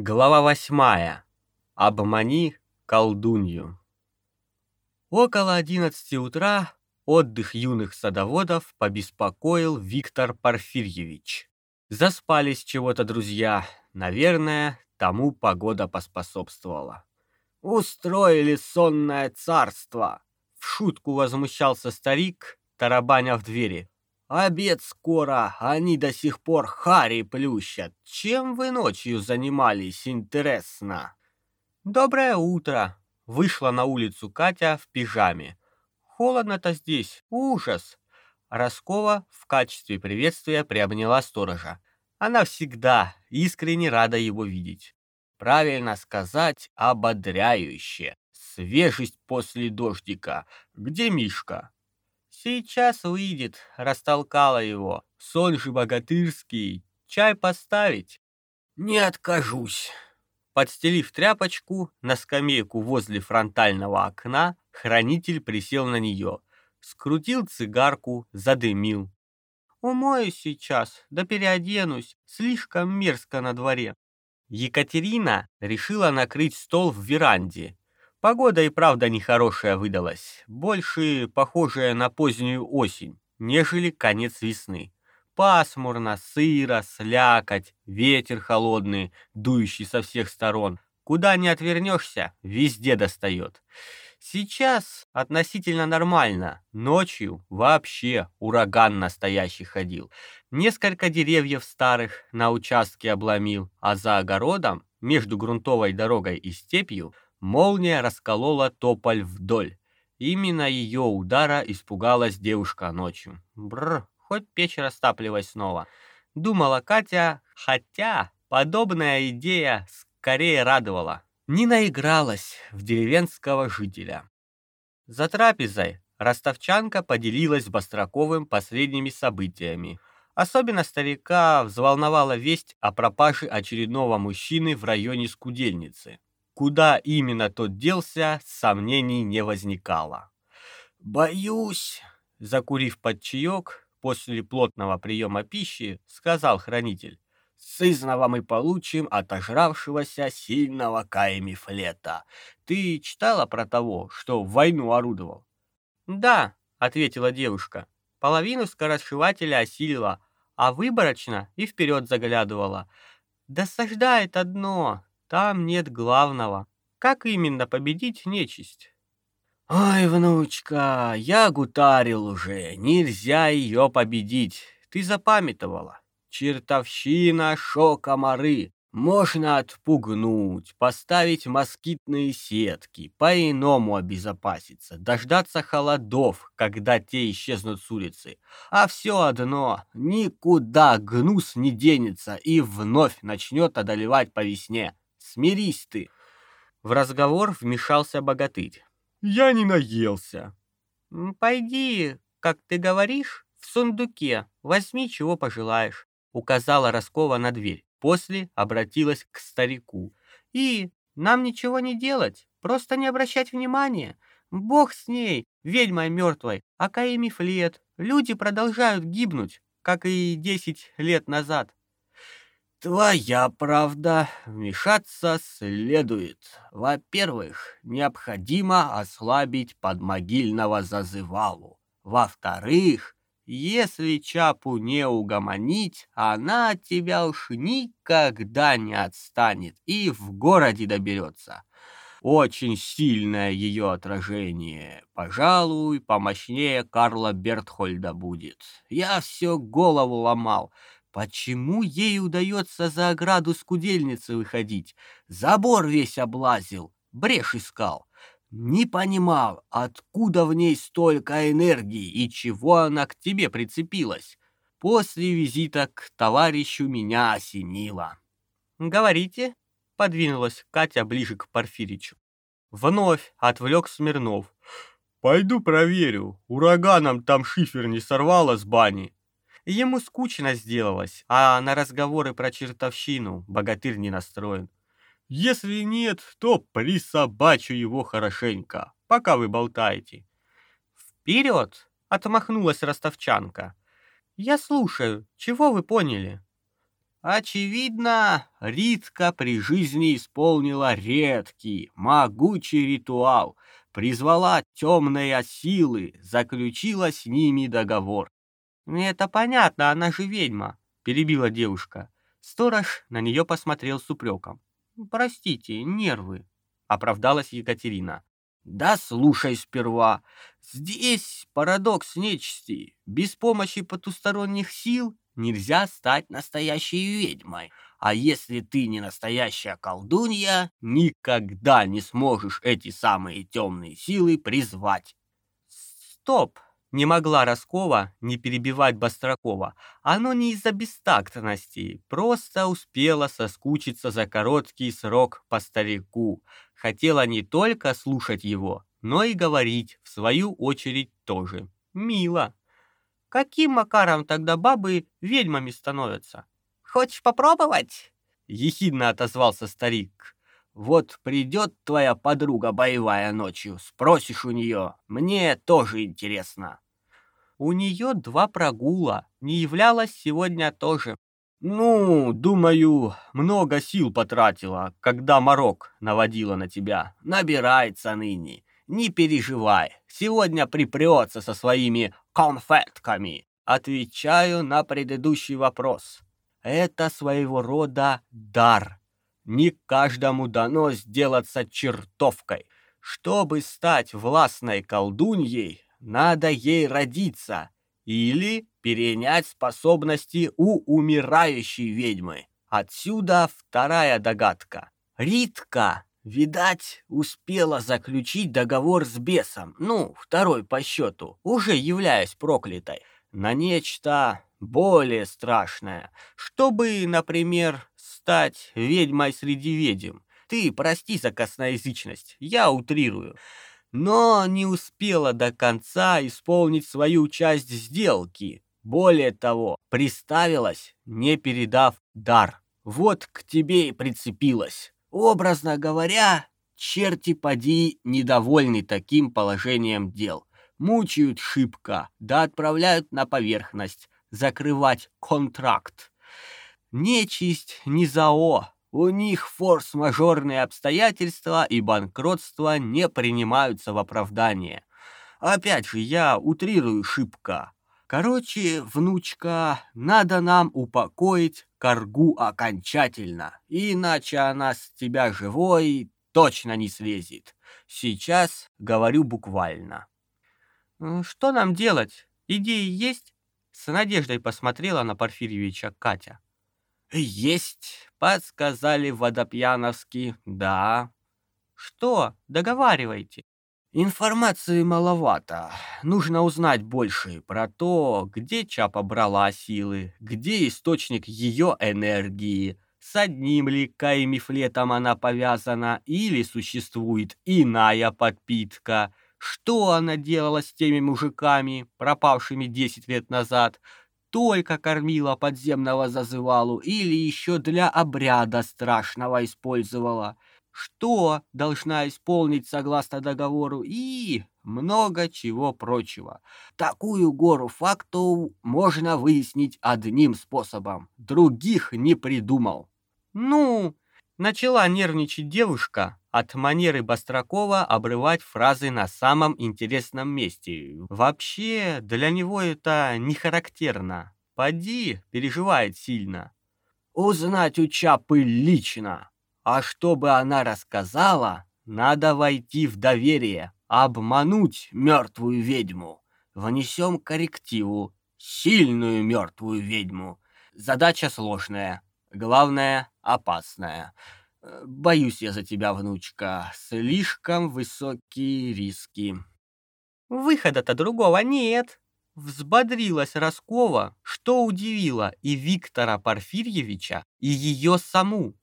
Глава восьмая. Обмани колдунью. Около одиннадцати утра отдых юных садоводов побеспокоил Виктор Порфирьевич. Заспались чего-то друзья. Наверное, тому погода поспособствовала. «Устроили сонное царство!» В шутку возмущался старик, тарабаня в двери. Обед скоро, они до сих пор хари плющат. Чем вы ночью занимались, интересно? Доброе утро. Вышла на улицу Катя в пижаме. Холодно-то здесь, ужас. Роскова в качестве приветствия приобняла сторожа. Она всегда искренне рада его видеть. Правильно сказать, ободряюще. Свежесть после дождика. Где Мишка? Сейчас выйдет, растолкала его. Сон же богатырский. Чай поставить? Не откажусь. Подстелив тряпочку на скамейку возле фронтального окна, хранитель присел на нее, скрутил цигарку, задымил. Умою сейчас, да переоденусь, слишком мерзко на дворе. Екатерина решила накрыть стол в веранде, Погода и правда нехорошая выдалась, больше похожая на позднюю осень, нежели конец весны. Пасмурно, сыро, слякоть, ветер холодный, дующий со всех сторон. Куда ни отвернешься, везде достает. Сейчас относительно нормально, ночью вообще ураган настоящий ходил. Несколько деревьев старых на участке обломил, а за огородом, между грунтовой дорогой и степью, Молния расколола тополь вдоль. Именно ее удара испугалась девушка ночью. Бррр, хоть печь растапливай снова. Думала Катя, хотя подобная идея скорее радовала. Не наигралась в деревенского жителя. За трапезой ростовчанка поделилась с Бастраковым последними событиями. Особенно старика взволновала весть о пропаже очередного мужчины в районе Скудельницы. Куда именно тот делся, сомнений не возникало. «Боюсь», — закурив под чаек, после плотного приема пищи, сказал хранитель, «Сызного мы получим отожравшегося сильного каемифлета. Ты читала про того, что в войну орудовал?» «Да», — ответила девушка, «половину скоросшивателя осилила, а выборочно и вперед заглядывала. Досаждает одно, там нет главного. Как именно победить нечисть? Ой, внучка, я гутарил уже. Нельзя ее победить. Ты запамятовала. Чертовщина, шо комары. Можно отпугнуть, поставить москитные сетки, по-иному обезопаситься, дождаться холодов, когда те исчезнут с улицы. А все одно, никуда гнус не денется и вновь начнет одолевать по весне. Смирись ты!» В разговор вмешался богатырь. «Я не наелся». «Пойди, как ты говоришь, в сундуке, возьми, чего пожелаешь», указала Роскова на дверь. После обратилась к старику. «И нам ничего не делать, просто не обращать внимания. Бог с ней, ведьмой мертвой, а Каими флет. Люди продолжают гибнуть, как и десять лет назад. Твоя правда, вмешаться следует. Во-первых, необходимо ослабить подмогильного зазывалу. Во-вторых, если Чапу не угомонить, она от тебя уж никогда не отстанет и в городе доберется. Очень сильное ее отражение. Пожалуй, помощнее Карла Бертхольда будет. Я все голову ломал. Почему ей удается за ограду скудельницы выходить? Забор весь облазил, брешь искал. Не понимал, откуда в ней столько энергии и чего она к тебе прицепилась. После визита к товарищу меня осенило. «Говорите», — подвинулась Катя ближе к Порфиричу. Вновь отвлек Смирнов. «Пойду проверю, ураганом там шифер не сорвало с бани». Ему скучно сделалось, а на разговоры про чертовщину богатырь не настроен. Если нет, то присобачу его хорошенько, пока вы болтаете. Вперед! Отмахнулась ростовчанка. Я слушаю, чего вы поняли? Очевидно, Ритка при жизни исполнила редкий, могучий ритуал, призвала темные силы, заключила с ними договор. «Это понятно, она же ведьма», — перебила девушка. Сторож на нее посмотрел с упреком. «Простите, нервы», — оправдалась Екатерина. «Да слушай сперва. Здесь парадокс нечисти. Без помощи потусторонних сил нельзя стать настоящей ведьмой. А если ты не настоящая колдунья, никогда не сможешь эти самые темные силы призвать». «Стоп!» Не могла Роскова не перебивать Бастракова. Оно не из-за бестактности, просто успела соскучиться за короткий срок по старику. Хотела не только слушать его, но и говорить, в свою очередь, тоже. Мило. Каким макаром тогда бабы ведьмами становятся? Хочешь попробовать? Ехидно отозвался старик. Вот придет твоя подруга боевая ночью, спросишь у нее. Мне тоже интересно. У нее два прогула, не являлась сегодня тоже. Ну, думаю, много сил потратила, когда морок наводила на тебя. Набирается ныне. Не переживай, сегодня припрется со своими конфетками. Отвечаю на предыдущий вопрос. Это своего рода дар не каждому дано сделаться чертовкой. Чтобы стать властной колдуньей, надо ей родиться или перенять способности у умирающей ведьмы. Отсюда вторая догадка. Ритка, видать, успела заключить договор с бесом, ну, второй по счету, уже являясь проклятой, на нечто более страшное, чтобы, например, стать ведьмой среди ведьм. Ты прости за косноязычность, я утрирую. Но не успела до конца исполнить свою часть сделки. Более того, приставилась, не передав дар. Вот к тебе и прицепилась. Образно говоря, черти поди недовольны таким положением дел. Мучают шибко, да отправляют на поверхность, закрывать контракт. Нечисть не зао. У них форс-мажорные обстоятельства и банкротство не принимаются в оправдание. Опять же, я утрирую шибко. Короче, внучка, надо нам упокоить коргу окончательно, иначе она с тебя живой точно не слезет. Сейчас говорю буквально. Что нам делать? Идеи есть? С надеждой посмотрела на Порфирьевича Катя. «Есть», — подсказали водопьяновски, «да». «Что? Договаривайте». «Информации маловато. Нужно узнать больше про то, где Чапа брала силы, где источник ее энергии, с одним ли каймифлетом она повязана или существует иная подпитка, что она делала с теми мужиками, пропавшими 10 лет назад, только кормила подземного зазывалу или еще для обряда страшного использовала, что должна исполнить согласно договору и много чего прочего. Такую гору фактов можно выяснить одним способом, других не придумал. Ну, начала нервничать девушка, от манеры Бастракова обрывать фразы на самом интересном месте. Вообще, для него это не характерно. Поди, переживает сильно. Узнать у Чапы лично. А чтобы она рассказала, надо войти в доверие, обмануть мертвую ведьму. Внесем коррективу, сильную мертвую ведьму. Задача сложная, главное — опасная. Э, боюсь я за тебя, внучка. Слишком высокие риски. Выхода-то другого нет. Взбодрилась Роскова, что удивило и Виктора Порфирьевича, и ее саму.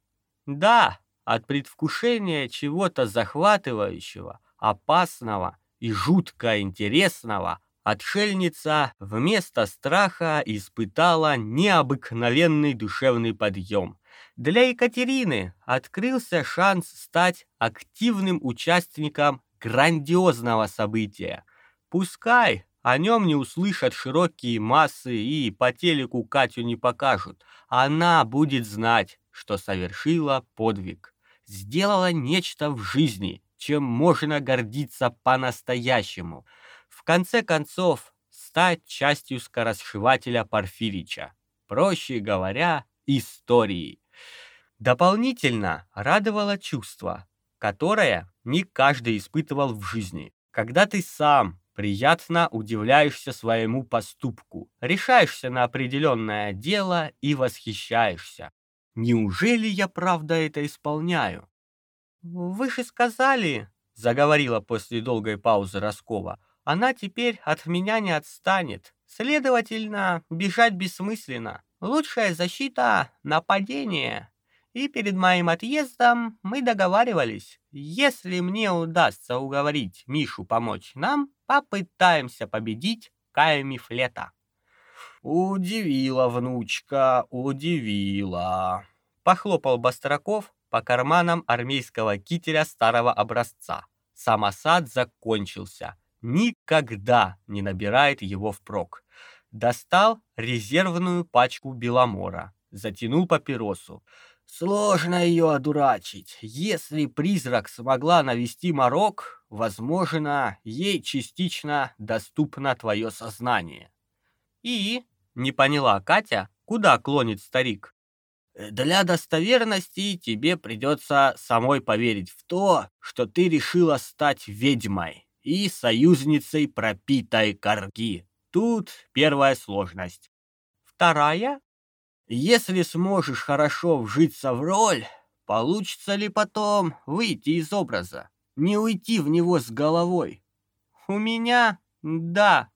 Да, от предвкушения чего-то захватывающего, опасного и жутко интересного отшельница вместо страха испытала необыкновенный душевный подъем. Для Екатерины открылся шанс стать активным участником грандиозного события. Пускай О нем не услышат широкие массы и по телеку Катю не покажут. Она будет знать, что совершила подвиг, сделала нечто в жизни, чем можно гордиться по-настоящему. В конце концов, стать частью скоросшивателя Порфирича. Проще говоря, истории. Дополнительно радовало чувство, которое не каждый испытывал в жизни, когда ты сам приятно удивляешься своему поступку, решаешься на определенное дело и восхищаешься. Неужели я правда это исполняю? Вы же сказали, заговорила после долгой паузы Роскова, она теперь от меня не отстанет. Следовательно, бежать бессмысленно. Лучшая защита — нападение. И перед моим отъездом мы договаривались, если мне удастся уговорить Мишу помочь нам, попытаемся победить Кая Мифлета. Удивила внучка, удивила. Похлопал Бастраков по карманам армейского кителя старого образца. Самосад закончился никогда не набирает его впрок. Достал резервную пачку беломора, затянул папиросу. Сложно ее одурачить. Если призрак смогла навести морок, возможно, ей частично доступно твое сознание. И, не поняла Катя, куда клонит старик. Для достоверности тебе придется самой поверить в то, что ты решила стать ведьмой и союзницей пропитой корги. Тут первая сложность. Вторая? Если сможешь хорошо вжиться в роль, получится ли потом выйти из образа, не уйти в него с головой? У меня — да.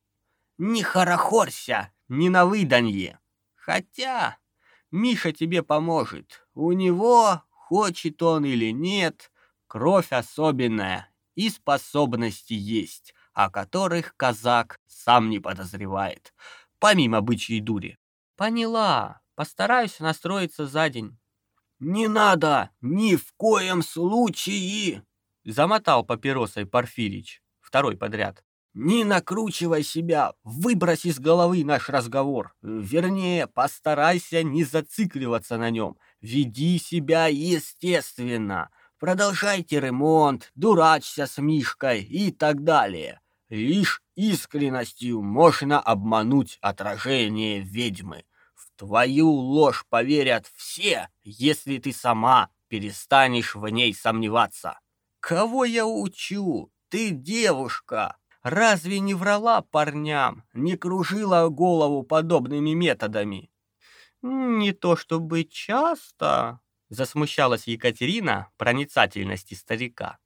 Не хорохорься, не на выданье. Хотя Миша тебе поможет. У него, хочет он или нет, кровь особенная, и способности есть, о которых казак сам не подозревает, помимо бычьей дури. Поняла, постараюсь настроиться за день. Не надо, ни в коем случае, замотал папиросой Порфирич, второй подряд. Не накручивай себя, выбрось из головы наш разговор. Вернее, постарайся не зацикливаться на нем. Веди себя естественно. Продолжайте ремонт, дурачься с Мишкой и так далее. Лишь искренностью можно обмануть отражение ведьмы. Твою ложь поверят все, если ты сама перестанешь в ней сомневаться. Кого я учу? Ты девушка. Разве не врала парням, не кружила голову подобными методами? Не то чтобы часто, Засмущалась Екатерина проницательности старика.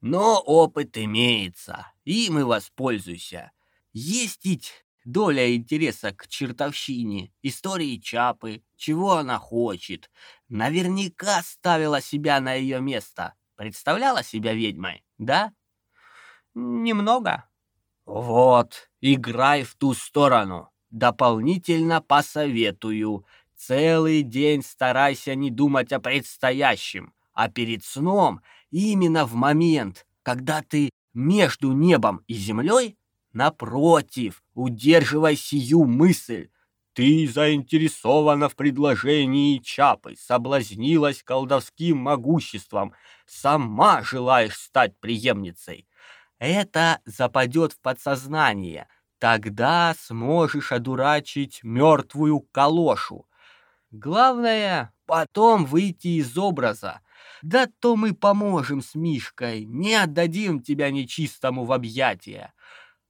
Но опыт имеется, им и воспользуйся. Есть ведь доля интереса к чертовщине, истории Чапы, чего она хочет. Наверняка ставила себя на ее место. Представляла себя ведьмой, да? Немного. Вот, играй в ту сторону. Дополнительно посоветую. Целый день старайся не думать о предстоящем, а перед сном, именно в момент, когда ты между небом и землей, напротив, удерживай сию мысль. Ты заинтересована в предложении Чапы, соблазнилась колдовским могуществом, сама желаешь стать преемницей. Это западет в подсознание, тогда сможешь одурачить мертвую калошу. Главное, потом выйти из образа. Да то мы поможем с Мишкой, не отдадим тебя нечистому в объятия.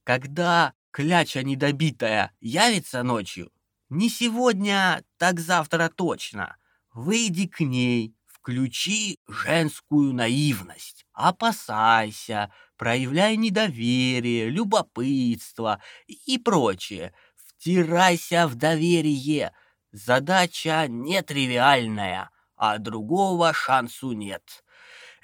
Когда кляча недобитая явится ночью, не сегодня, так завтра точно, выйди к ней, включи женскую наивность, опасайся, проявляй недоверие, любопытство и прочее. Втирайся в доверие — Задача нетривиальная, а другого шансу нет.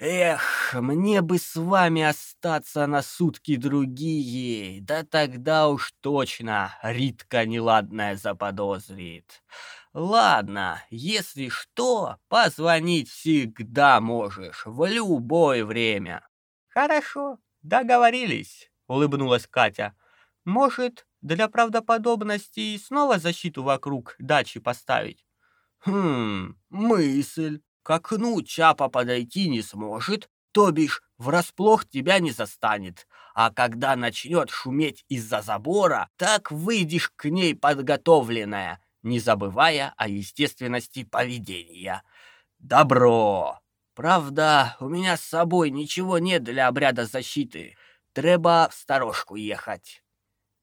Эх, мне бы с вами остаться на сутки другие, да тогда уж точно Ритка неладная заподозрит. Ладно, если что, позвонить всегда можешь, в любое время. Хорошо, договорились, улыбнулась Катя. Может, для правдоподобности снова защиту вокруг дачи поставить? Хм, мысль. К окну Чапа подойти не сможет, то бишь врасплох тебя не застанет. А когда начнет шуметь из-за забора, так выйдешь к ней подготовленная, не забывая о естественности поведения. Добро! Правда, у меня с собой ничего нет для обряда защиты. Треба в сторожку ехать.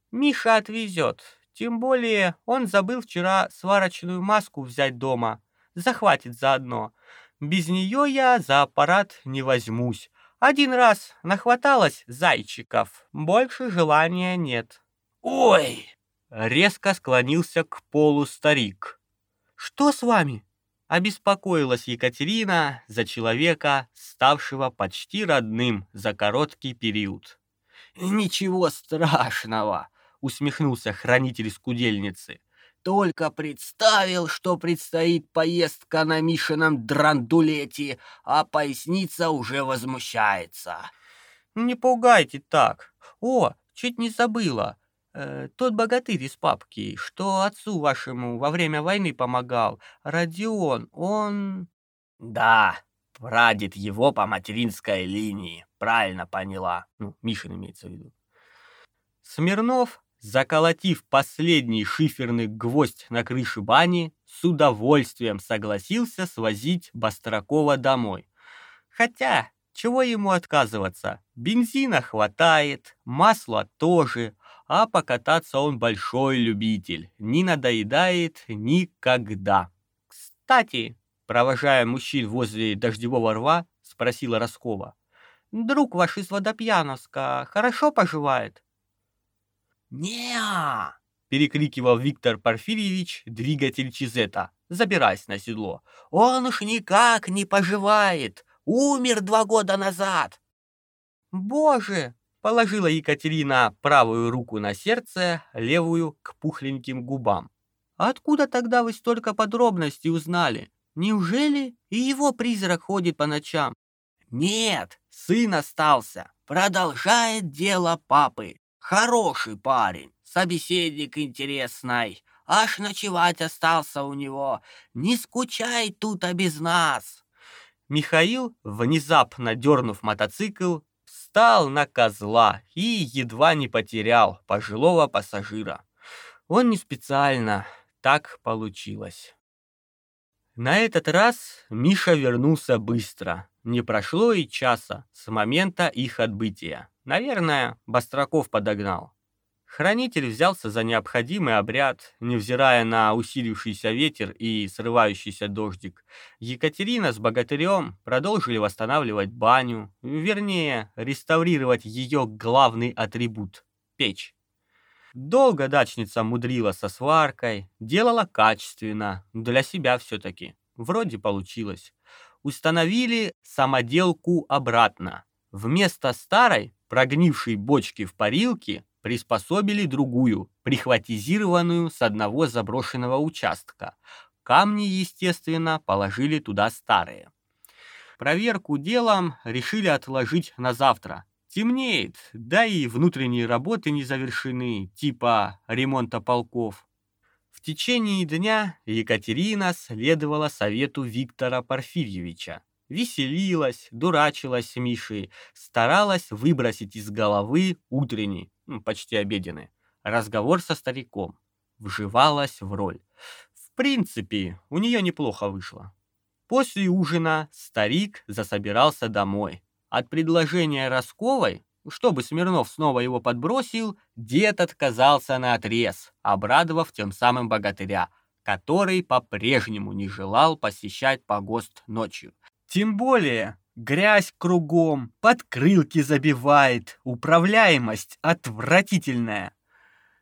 Миша отвезет. Тем более он забыл вчера сварочную маску взять дома. Захватит заодно. Без нее я за аппарат не возьмусь. Один раз нахваталась зайчиков. Больше желания нет. Ой! Резко склонился к полу старик. Что с вами? Обеспокоилась Екатерина за человека, ставшего почти родным за короткий период. «Ничего страшного!» — усмехнулся хранитель скудельницы. Только представил, что предстоит поездка на Мишином драндулете, а поясница уже возмущается. «Не пугайте так. О, чуть не забыла. Э, тот богатырь из папки, что отцу вашему во время войны помогал, Родион, он...» «Да, прадед его по материнской линии, правильно поняла. Ну, Мишин имеется в виду». Смирнов заколотив последний шиферный гвоздь на крыше бани, с удовольствием согласился свозить Бастракова домой. Хотя, чего ему отказываться? Бензина хватает, масла тоже, а покататься он большой любитель, не надоедает никогда. Кстати, провожая мужчин возле дождевого рва, спросила Роскова. «Друг ваш из Водопьяновска хорошо поживает?» «Не-а!» перекрикивал Виктор Порфирьевич двигатель Чизета, забираясь на седло. «Он уж никак не поживает! Умер два года назад!» «Боже!» — положила Екатерина правую руку на сердце, левую к пухленьким губам. «Откуда тогда вы столько подробностей узнали? Неужели и его призрак ходит по ночам?» «Нет, сын остался, продолжает дело папы. Хороший парень, собеседник интересный. Аж ночевать остался у него. Не скучай тут, а без нас. Михаил, внезапно дернув мотоцикл, встал на козла и едва не потерял пожилого пассажира. Он не специально, так получилось. На этот раз Миша вернулся быстро. Не прошло и часа с момента их отбытия. Наверное, Бастраков подогнал. Хранитель взялся за необходимый обряд, невзирая на усилившийся ветер и срывающийся дождик. Екатерина с богатырем продолжили восстанавливать баню, вернее, реставрировать ее главный атрибут – печь. Долго дачница мудрила со сваркой, делала качественно, для себя все-таки. Вроде получилось. Установили самоделку обратно. Вместо старой прогнившей бочки в парилке приспособили другую, прихватизированную с одного заброшенного участка. Камни, естественно, положили туда старые. Проверку делом решили отложить на завтра. Темнеет, да и внутренние работы не завершены, типа ремонта полков. В течение дня Екатерина следовала совету Виктора Порфирьевича веселилась, дурачилась с Мишей, старалась выбросить из головы утренний, почти обеденный, разговор со стариком, вживалась в роль. В принципе, у нее неплохо вышло. После ужина старик засобирался домой. От предложения Росковой, чтобы Смирнов снова его подбросил, дед отказался на отрез, обрадовав тем самым богатыря, который по-прежнему не желал посещать погост ночью. Тем более, грязь кругом, подкрылки забивает, управляемость отвратительная.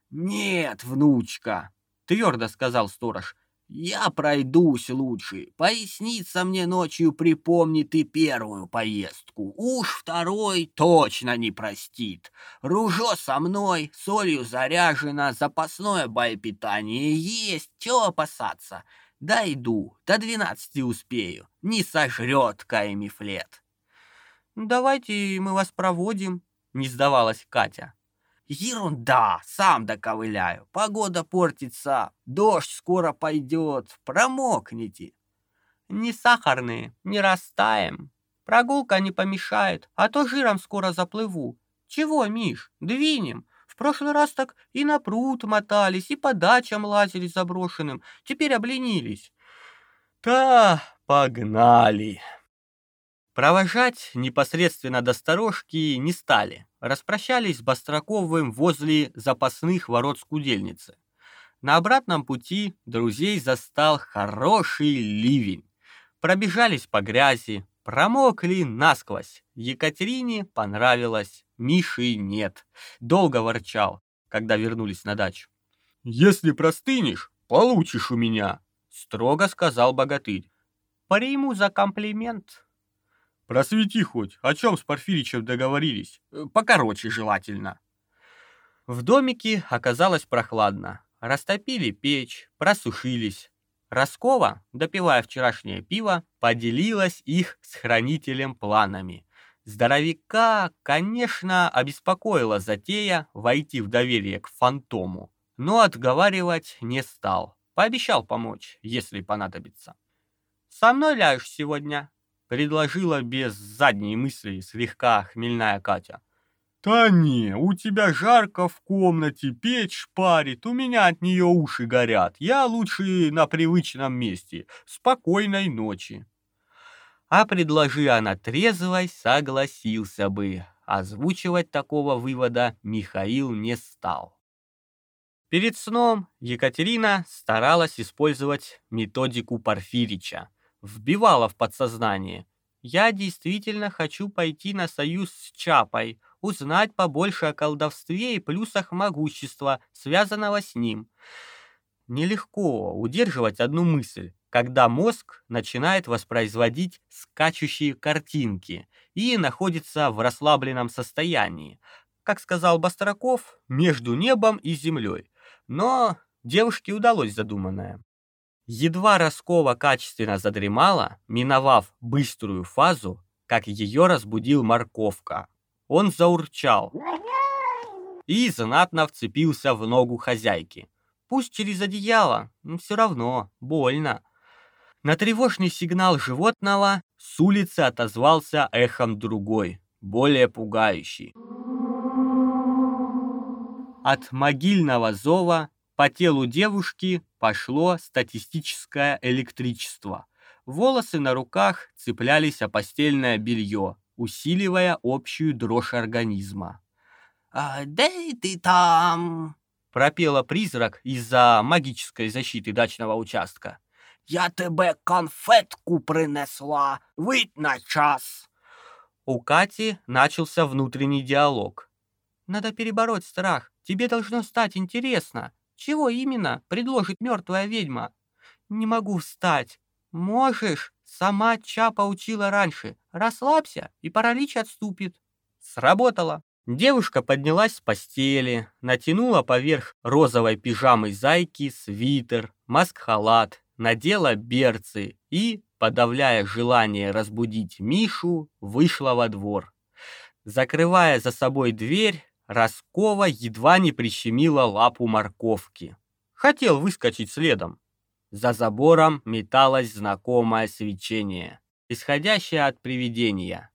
«Нет, внучка», — твердо сказал сторож, — «я пройдусь лучше. Поясница мне ночью припомнит и первую поездку. Уж второй точно не простит. Ружо со мной, солью заряжено, запасное боепитание есть, чего опасаться?» Дойду, до двенадцати успею, не сожрет Каймифлет. «Давайте мы вас проводим», — не сдавалась Катя. Ерунда, сам доковыляю. Погода портится, дождь скоро пойдет, промокнете. Не сахарные, не растаем. Прогулка не помешает, а то жиром скоро заплыву. Чего, Миш, двинем? Прошлый раз так и на пруд мотались, и по дачам лазили заброшенным. Теперь обленились. Та, погнали. Провожать непосредственно до сторожки не стали. Распрощались с Бастраковым возле запасных ворот скудельницы. На обратном пути друзей застал хороший ливень. Пробежались по грязи, промокли насквозь. Екатерине понравилось, Миши нет. Долго ворчал, когда вернулись на дачу. «Если простынешь, получишь у меня», — строго сказал богатырь. «Приму за комплимент». «Просвети хоть, о чем с Порфиричем договорились? Покороче желательно». В домике оказалось прохладно. Растопили печь, просушились. Роскова, допивая вчерашнее пиво, поделилась их с хранителем планами. Здоровяка, конечно, обеспокоила затея войти в доверие к фантому, но отговаривать не стал. Пообещал помочь, если понадобится. «Со мной ляжешь сегодня?» — предложила без задней мысли слегка хмельная Катя. «Да не, у тебя жарко в комнате, печь парит, у меня от нее уши горят. Я лучше на привычном месте. Спокойной ночи». А предложи она трезвой, согласился бы. Озвучивать такого вывода Михаил не стал. Перед сном Екатерина старалась использовать методику Порфирича. Вбивала в подсознание. «Я действительно хочу пойти на союз с Чапой, узнать побольше о колдовстве и плюсах могущества, связанного с ним. Нелегко удерживать одну мысль, когда мозг начинает воспроизводить скачущие картинки и находится в расслабленном состоянии, как сказал Бастраков, между небом и землей. Но девушке удалось задуманное. Едва Роскова качественно задремала, миновав быструю фазу, как ее разбудил морковка, он заурчал и знатно вцепился в ногу хозяйки. Пусть через одеяло, все равно больно. На тревожный сигнал животного с улицы отозвался эхом другой, более пугающий. От могильного зова по телу девушки пошло статистическое электричество. Волосы на руках цеплялись о постельное белье, усиливая общую дрожь организма. «А, «Да ты там!» — пропела призрак из-за магической защиты дачного участка. «Я тебе конфетку принесла, выйдь на час!» У Кати начался внутренний диалог. «Надо перебороть страх, тебе должно стать интересно. Чего именно предложит мертвая ведьма?» «Не могу встать. Можешь?» Сама Чапа учила раньше. Расслабься, и паралич отступит. Сработало. Девушка поднялась с постели, натянула поверх розовой пижамы зайки свитер, маск-халат, надела берцы и, подавляя желание разбудить Мишу, вышла во двор. Закрывая за собой дверь, Роскова едва не прищемила лапу морковки. Хотел выскочить следом, за забором металось знакомое свечение, исходящее от привидения.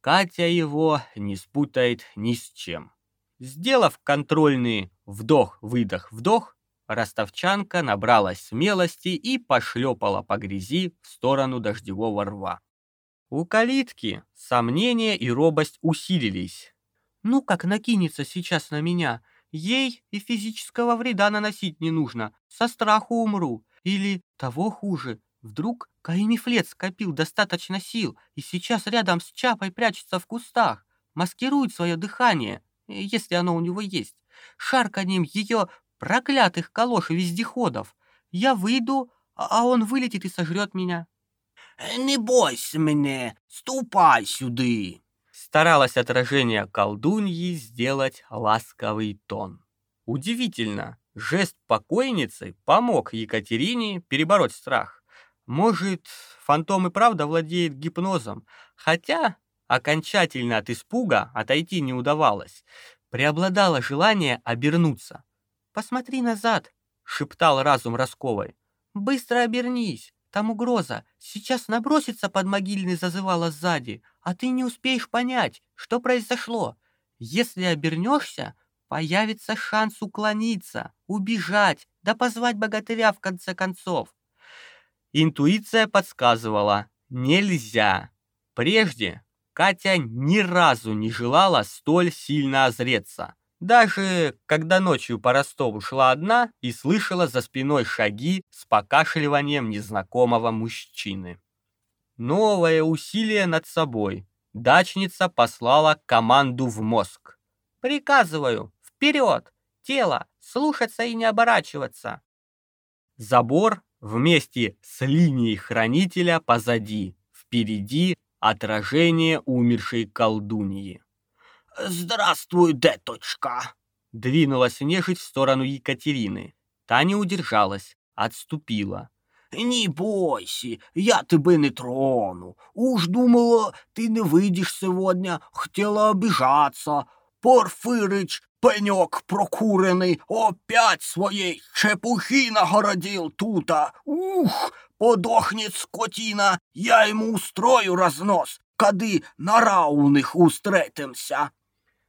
Катя его не спутает ни с чем. Сделав контрольный вдох-выдох-вдох, ростовчанка набралась смелости и пошлепала по грязи в сторону дождевого рва. У калитки сомнения и робость усилились. «Ну как накинется сейчас на меня? Ей и физического вреда наносить не нужно, со страху умру. Или, того хуже, вдруг Каимифлет скопил достаточно сил и сейчас рядом с Чапой прячется в кустах, маскирует свое дыхание, если оно у него есть, шарканьем ее проклятых калош и вездеходов. Я выйду, а, а он вылетит и сожрет меня. «Не бойся меня, ступай сюды!» Старалась отражение колдуньи сделать ласковый тон. Удивительно, Жест покойницы помог Екатерине перебороть страх. Может, фантом и правда владеет гипнозом, хотя окончательно от испуга отойти не удавалось. преобладало желание обернуться. «Посмотри назад», — шептал разум Росковой. «Быстро обернись, там угроза. Сейчас набросится под могильный зазывало сзади, а ты не успеешь понять, что произошло. Если обернешься, появится шанс уклониться, убежать, да позвать богатыря в конце концов. Интуиция подсказывала «нельзя». Прежде Катя ни разу не желала столь сильно озреться. Даже когда ночью по Ростову шла одна и слышала за спиной шаги с покашливанием незнакомого мужчины. Новое усилие над собой. Дачница послала команду в мозг. «Приказываю, вперед! Тело, слушаться и не оборачиваться!» Забор вместе с линией хранителя позади, впереди отражение умершей колдуньи. «Здравствуй, деточка!» Двинулась нежить в сторону Екатерины. Та не удержалась, отступила. «Не бойся, я тебе не трону. Уж думала, ты не выйдешь сегодня, хотела обижаться. Порфирыч, пенек прокурений, опять своей чепухи нагородил тута. Ух, подохнет скотина, я ему устрою разнос, кады на рауних устретимся.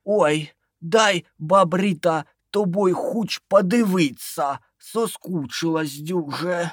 Ой, дай, бабрита, тобой хуч подивиться, соскучилась дюже.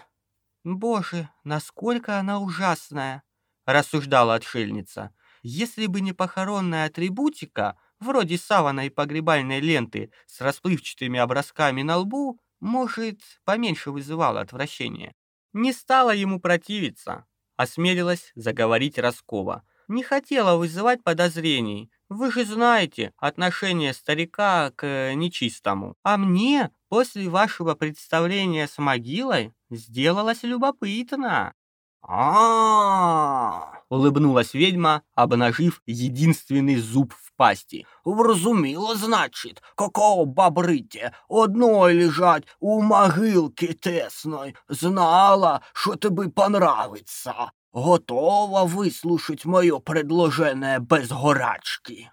Боже, насколько она ужасная, рассуждала отшельница. Если бы не похоронная атрибутика, вроде савана и погребальной ленты с расплывчатыми образками на лбу, может, поменьше вызывала отвращение. Не стала ему противиться, осмелилась заговорить Роскова. Не хотела вызывать подозрений. Вы же знаете отношение старика к нечистому. А мне после вашего представления с могилой сделалось любопытно. а улыбнулась ведьма, обнажив единственный зуб в пасти. Вразуміло, значить, какого бабриті, одной лежать у могилки тесной. Знала, що тобі понравиться. Готова выслушать мое предложение без горачки.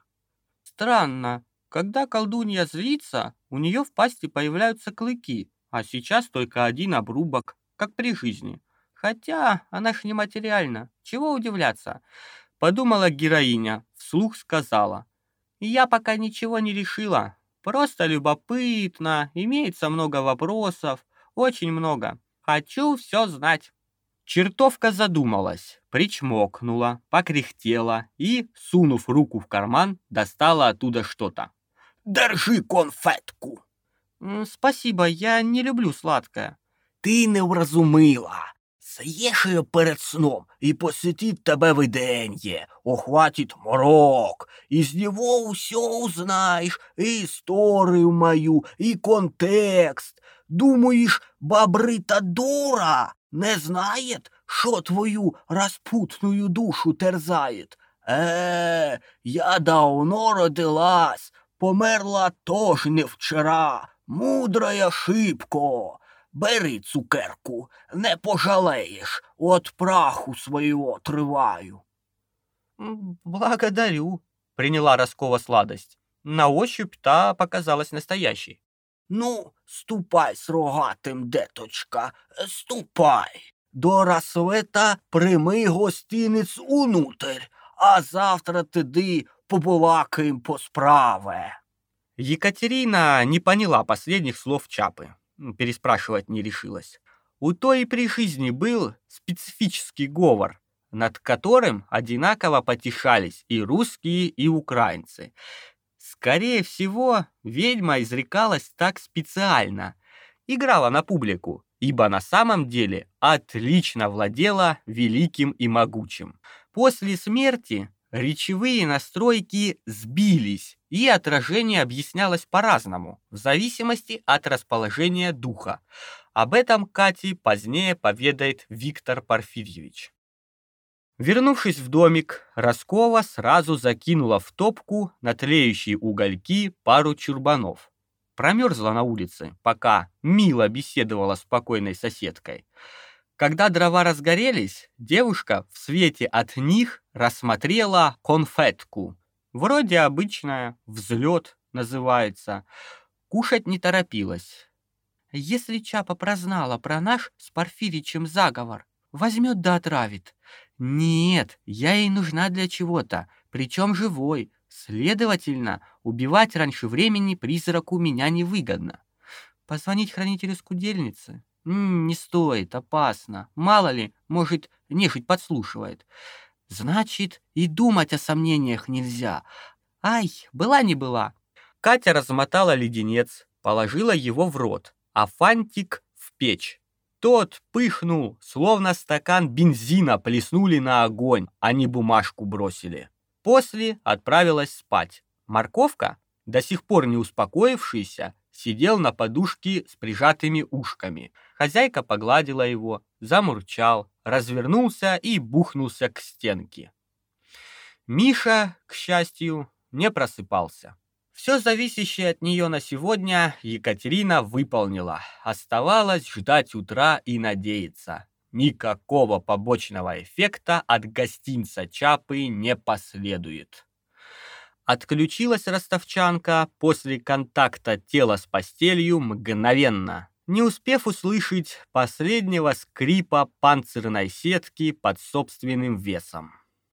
Странно. Когда колдунья злится, у нее в пасти появляются клыки, а сейчас только один обрубок, как при жизни. Хотя она ж нематериальна, чего удивляться? Подумала героиня, вслух сказала. Я пока ничего не решила, просто любопытно, имеется много вопросов, очень много. Хочу все знать. Чертовка задумалась, причмокнула, покряхтела и, сунув руку в карман, достала оттуда что-то. Держи конфетку. Спасибо, я не люблю сладкое. Ти не Це перед сном, і посетить тебе виден'є, охватить морок, і з нього усе узнаєш, і історію мою, і контекст. Думаєш, бабрита дура не знає, що твою розпутную душу терзає. Е, я давно родилась, померла тож не вчора, мудрая шибко. Бери цукерку, не пожалеешь, от праху своего отрываю. Благодарю, приняла Роскова сладость. На ощупь та показалась настоящей. Ну, ступай с рогатим, деточка, ступай. До рассвета прими гостиниць унутрь, а завтра тиди побалакаем по справе. Екатерина не поняла последних слов Чапы переспрашивать не решилась. У той при жизни был специфический говор, над которым одинаково потешались и русские, и украинцы. Скорее всего, ведьма изрекалась так специально, играла на публику, ибо на самом деле отлично владела великим и могучим. После смерти речевые настройки сбились, и отражение объяснялось по-разному, в зависимости от расположения духа. Об этом Кате позднее поведает Виктор Порфирьевич. Вернувшись в домик, Роскова сразу закинула в топку на тлеющие угольки пару чурбанов. Промерзла на улице, пока мило беседовала с покойной соседкой. Когда дрова разгорелись, девушка в свете от них рассмотрела конфетку. Вроде обычная, взлет, называется. Кушать не торопилась. Если Чапа прознала про наш с Порфиричем заговор, возьмет да отравит. Нет, я ей нужна для чего-то, причем живой. Следовательно, убивать раньше времени призраку меня невыгодно. Позвонить хранителю скудельницы? Не стоит, опасно. Мало ли, может, нежить подслушивает. Значит, и думать о сомнениях нельзя. Ай, была не была. Катя размотала леденец, положила его в рот, а фантик в печь. Тот пыхнул, словно стакан бензина плеснули на огонь, а не бумажку бросили. После отправилась спать. Морковка, до сих пор не успокоившийся, сидел на подушке с прижатыми ушками. Хозяйка погладила его, замурчал, развернулся и бухнулся к стенке. Миша, к счастью, не просыпался. Все зависящее от нее на сегодня Екатерина выполнила. Оставалось ждать утра и надеяться. Никакого побочного эффекта от гостинца Чапы не последует. Отключилась ростовчанка после контакта тела с постелью мгновенно, не успев услышать последнего скрипа панцирной сетки под собственным весом.